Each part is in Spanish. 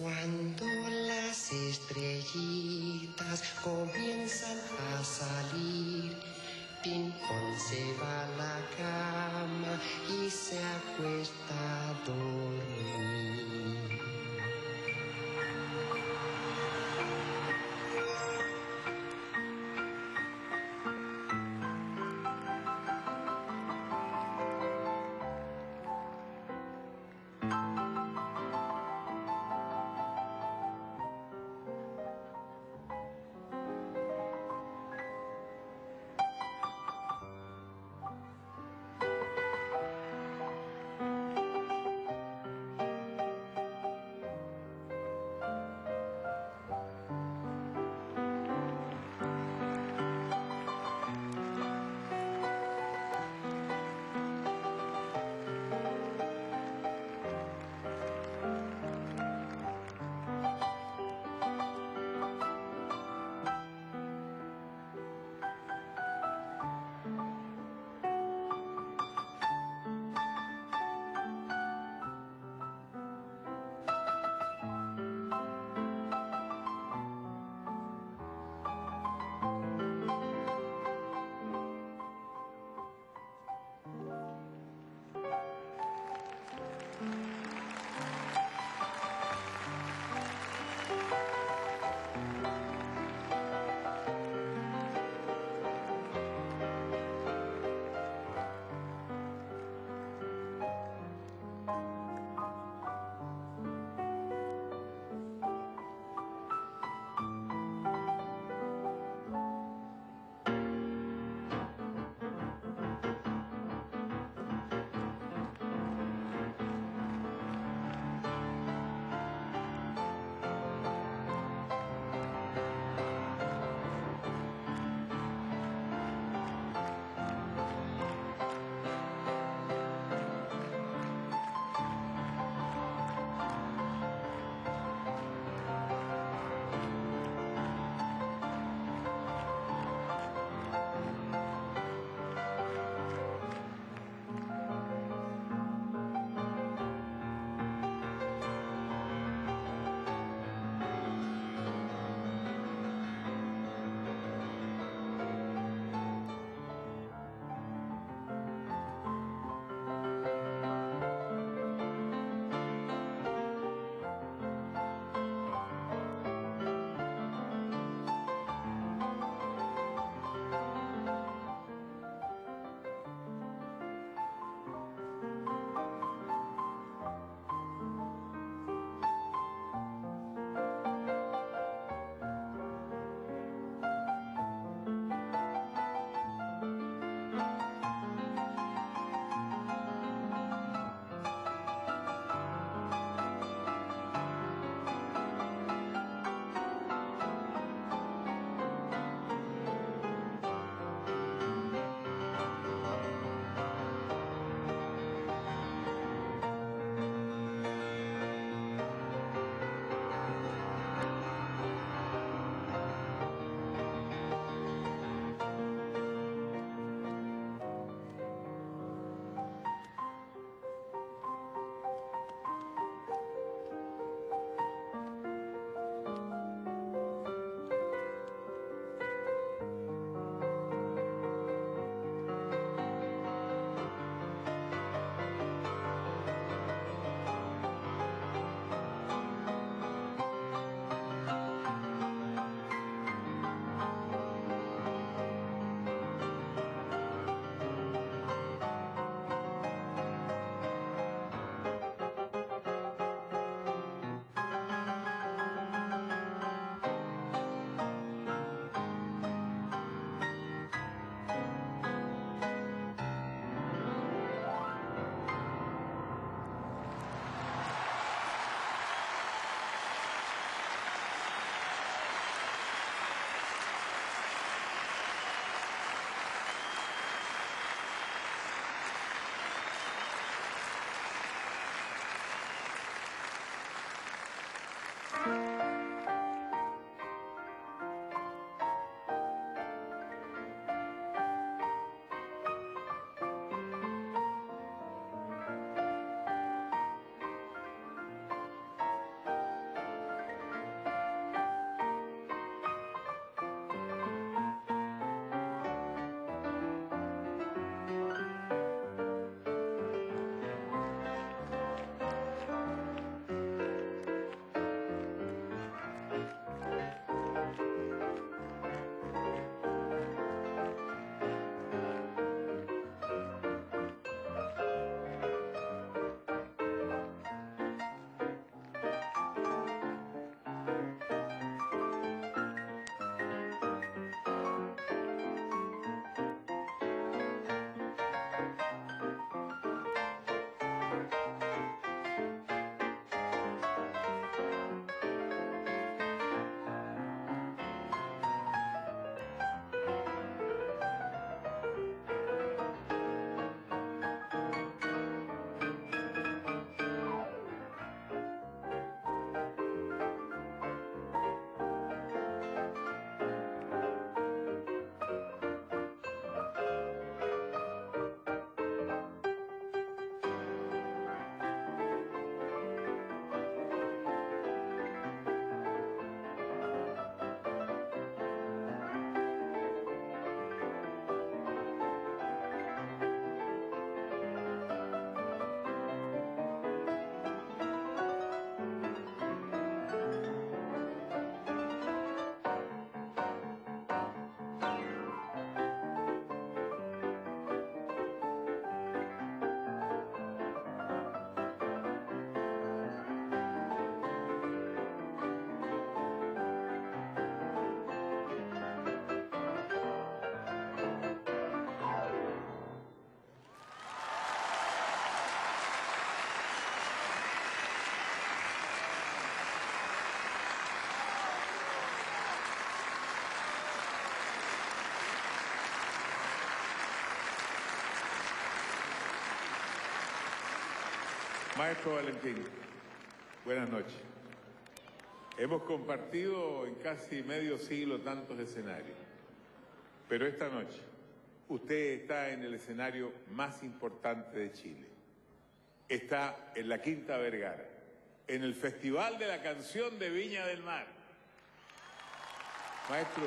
Cuando las estrellitas comienzan a salir, Pimpón se va a la cama y se acuesta a dormir. Maestro Valentín, buenas noches. Hemos compartido en casi medio siglo tantos escenarios, pero esta noche usted está en el escenario más importante de Chile. Está en la Quinta Vergara, en el Festival de la Canción de Viña del Mar. Maestro,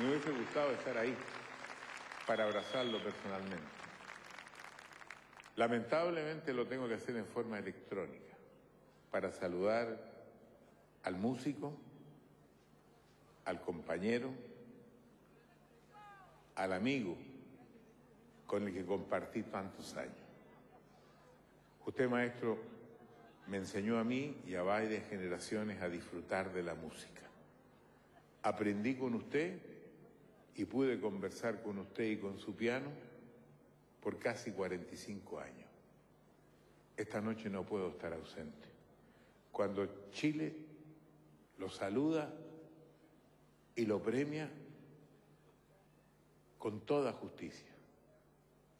me hubiese gustado estar ahí para abrazarlo personalmente. Lamentablemente lo tengo que hacer en forma electrónica para saludar al músico, al compañero, al amigo con el que compartí tantos años. Usted, maestro, me enseñó a mí y a varias generaciones a disfrutar de la música. Aprendí con usted y pude conversar con usted y con su piano por casi 45 años. Esta noche no puedo estar ausente. Cuando Chile lo saluda y lo premia con toda justicia.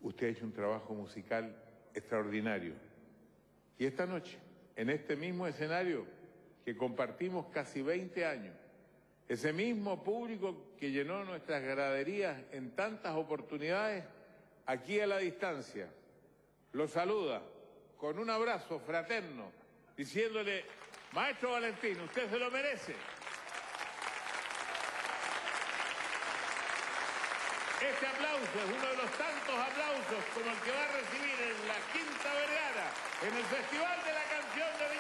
Usted ha hecho un trabajo musical extraordinario. Y esta noche, en este mismo escenario que compartimos casi 20 años, ese mismo público que llenó nuestras graderías en tantas oportunidades, aquí a la distancia, lo saluda con un abrazo fraterno, diciéndole, Maestro Valentín, usted se lo merece. Este aplauso es uno de los tantos aplausos como el que va a recibir en la Quinta Vergara, en el Festival de la Canción de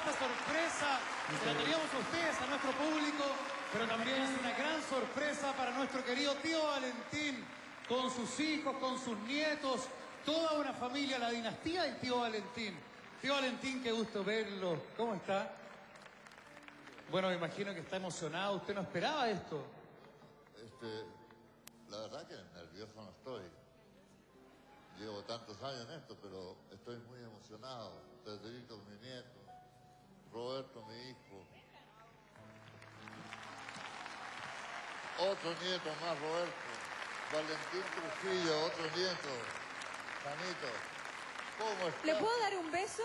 Esta sorpresa se la teníamos a ustedes, a nuestro público, pero también es una gran sorpresa para nuestro querido tío Valentín, con sus hijos, con sus nietos, toda una familia, la dinastía del tío Valentín. Tío Valentín, qué gusto verlo. ¿Cómo está? Bueno, me imagino que está emocionado. ¿Usted no esperaba esto? Este, la verdad que nervioso no estoy. Llevo tantos años en esto, pero estoy muy emocionado. Pedrito, mi nieto, Roberto, mi hijo. Otro nieto más, Roberto. Valentín Trujillo, otro nieto. Janito. ¿Cómo estás? ¿Le puedo dar un beso?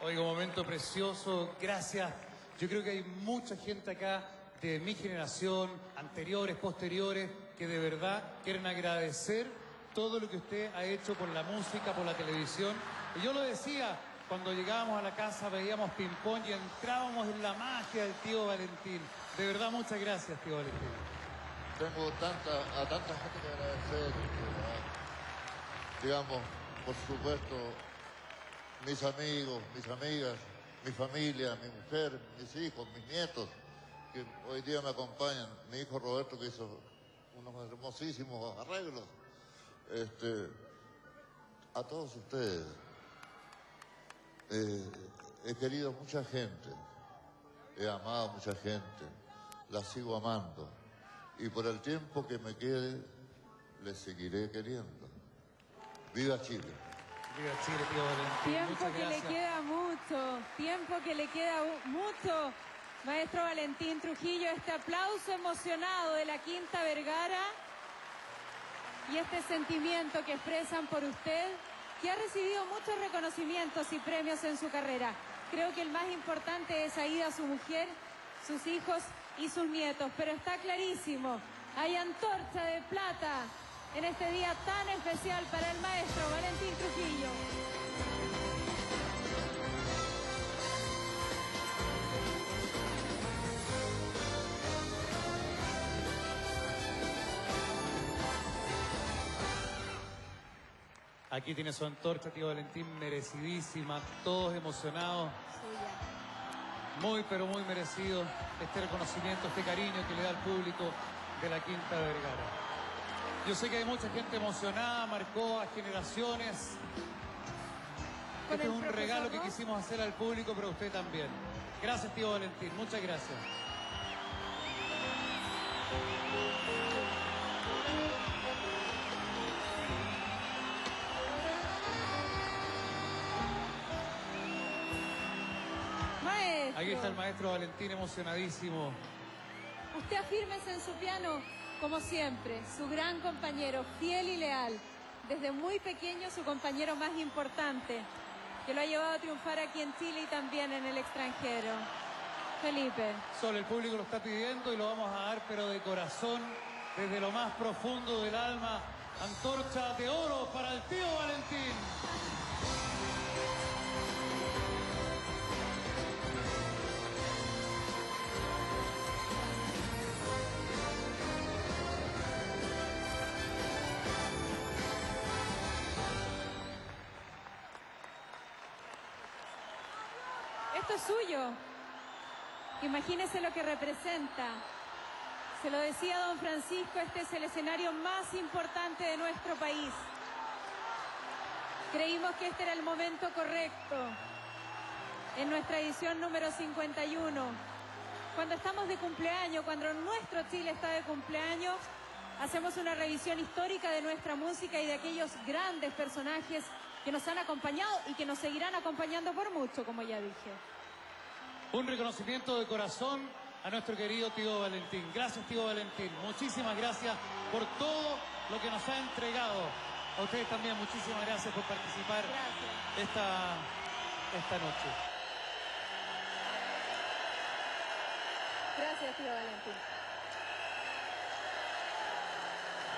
Oiga, un momento precioso, gracias. Yo creo que hay mucha gente acá de mi generación, anteriores, posteriores, que de verdad quieren agradecer todo lo que usted ha hecho por la música, por la televisión. Y yo lo decía, cuando llegábamos a la casa veíamos ping-pong y entrábamos en la magia del tío Valentín. De verdad, muchas gracias, tío Valentín. Tengo tanta, a tanta gente que agradecer. Digamos, por supuesto, mis amigos, mis amigas, mi familia, mi mujer, mis hijos, mis nietos, que hoy día me acompañan. Mi hijo Roberto que hizo unos hermosísimos arreglos. Este, a todos ustedes. Eh, he querido mucha gente, he amado a mucha gente, la sigo amando. Y por el tiempo que me quede, les seguiré queriendo. Viva Chile. Viva Chile, tío Valentín. Tiempo muchas que le queda mucho, tiempo que le queda mucho. Maestro Valentín Trujillo, este aplauso emocionado de la Quinta Vergara y este sentimiento que expresan por usted, que ha recibido muchos reconocimientos y premios en su carrera. Creo que el más importante es Aida, su mujer, sus hijos y sus nietos, pero está clarísimo, hay antorcha de plata en este día tan especial para el maestro Valentín Trujillo. Aquí tiene su antorcha, tío Valentín, merecidísima, todos emocionados. Muy, pero muy merecido este reconocimiento, este cariño que le da al público de la Quinta Vergara. Yo sé que hay mucha gente emocionada, marcó a generaciones. Este es un regalo que quisimos hacer al público, pero a usted también. Gracias, tío Valentín, muchas gracias. Maestro, Aquí está el maestro Valentín emocionadísimo. usted afírmese en su piano, como siempre, su gran compañero, fiel y leal. Desde muy pequeño, su compañero más importante, que lo ha llevado a triunfar aquí en Chile y también en el extranjero. Felipe. Solo el público lo está pidiendo y lo vamos a dar, pero de corazón, desde lo más profundo del alma. Antorcha de oro para el tío Valentín. Esto es suyo. Imagínese lo que representa. Se lo decía don Francisco, este es el escenario más importante de nuestro país. Creímos que este era el momento correcto. En nuestra edición número 51, cuando estamos de cumpleaños, cuando nuestro Chile está de cumpleaños, hacemos una revisión histórica de nuestra música y de aquellos grandes personajes que nos han acompañado y que nos seguirán acompañando por mucho, como ya dije. Un reconocimiento de corazón a nuestro querido tío Valentín. Gracias, tío Valentín. Muchísimas gracias por todo lo que nos ha entregado. A ustedes también muchísimas gracias por participar Gracias. esta, esta noche. Gracias, tío Valentín.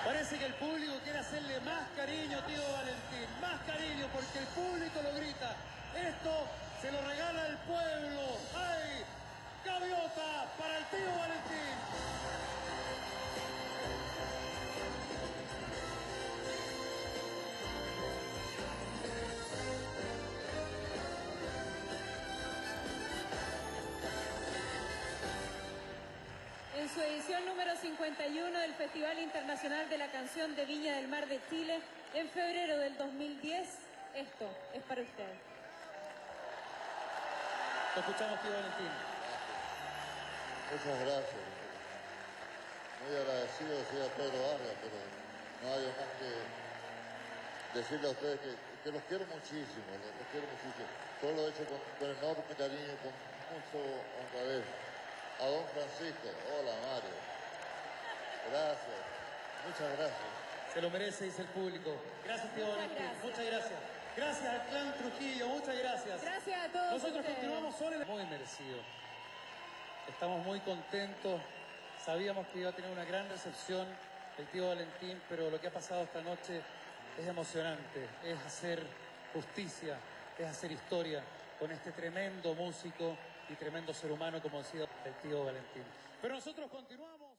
Parece que el público quiere hacerle más cariño, tío Valentín, más cariño porque el público lo grita. Esto se lo regala el pueblo. ¡Ay! Gaviota para el tío Valentín. 51 del Festival Internacional de la Canción de Viña del Mar de Chile en febrero del 2010. Esto es para usted. Te escuchamos, tío Valentín. Muchas gracias. Muy agradecido decía Pedro Vargas, pero no hay más que decirle a ustedes que, que los quiero muchísimo, los, los quiero muchísimo. Todo lo he hecho con, con enorme cariño, con mucho honradez. A don Francisco, hola Mario. Gracias, muchas gracias. Se lo merece, dice el público. Gracias, tío Muchas Valentín. gracias. Muchas gracias. Gracias al clan Trujillo, muchas gracias. Gracias a todos Nosotros ustedes. continuamos solo. Muy merecido. Estamos muy contentos. Sabíamos que iba a tener una gran recepción el tío Valentín, pero lo que ha pasado esta noche es emocionante. Es hacer justicia, es hacer historia con este tremendo músico y tremendo ser humano como ha sido el tío Valentín. Pero nosotros continuamos.